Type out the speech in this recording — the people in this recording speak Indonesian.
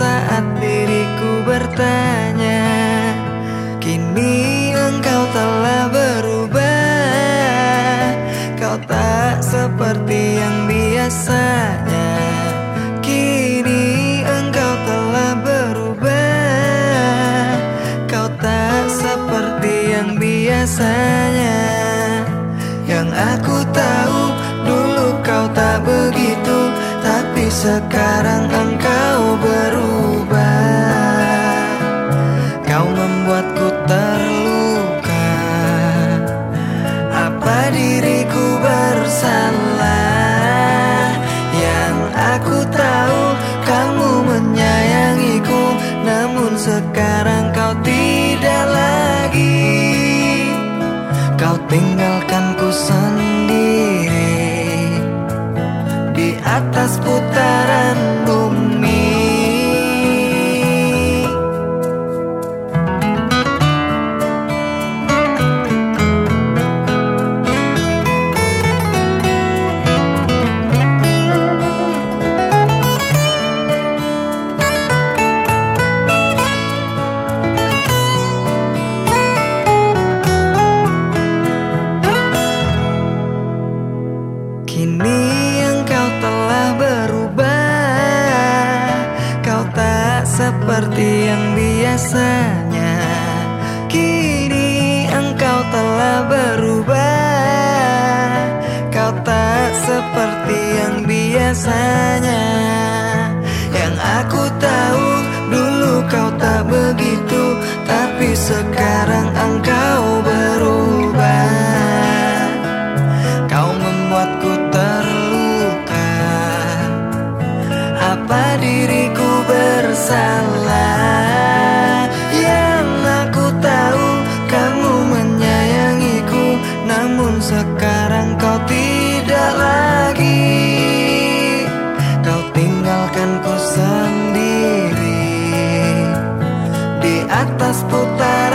saat diriku bertanya Kini engkau telah berubah. Kau tak seperti yang biasanya. Kini engkau telah berubah. Kau tak seperti yang biasanya. Yang aku sekarang engkau berubah. Kau membuatku terluka. Apa diriku bersalah? Yang aku tahu kamu menyayangiku. Namun sekarang kau tidak lagi. Kau tinggalkanku sendiri atas putaran yang biasanya Kini engkau telah berubah. Kau tak seperti yang biasanya. Yang aku tahu dulu kau tak begitu. Tapi sekarang engkau berubah. Kau membuatku terluka. Apa diriku bersalah mas puder.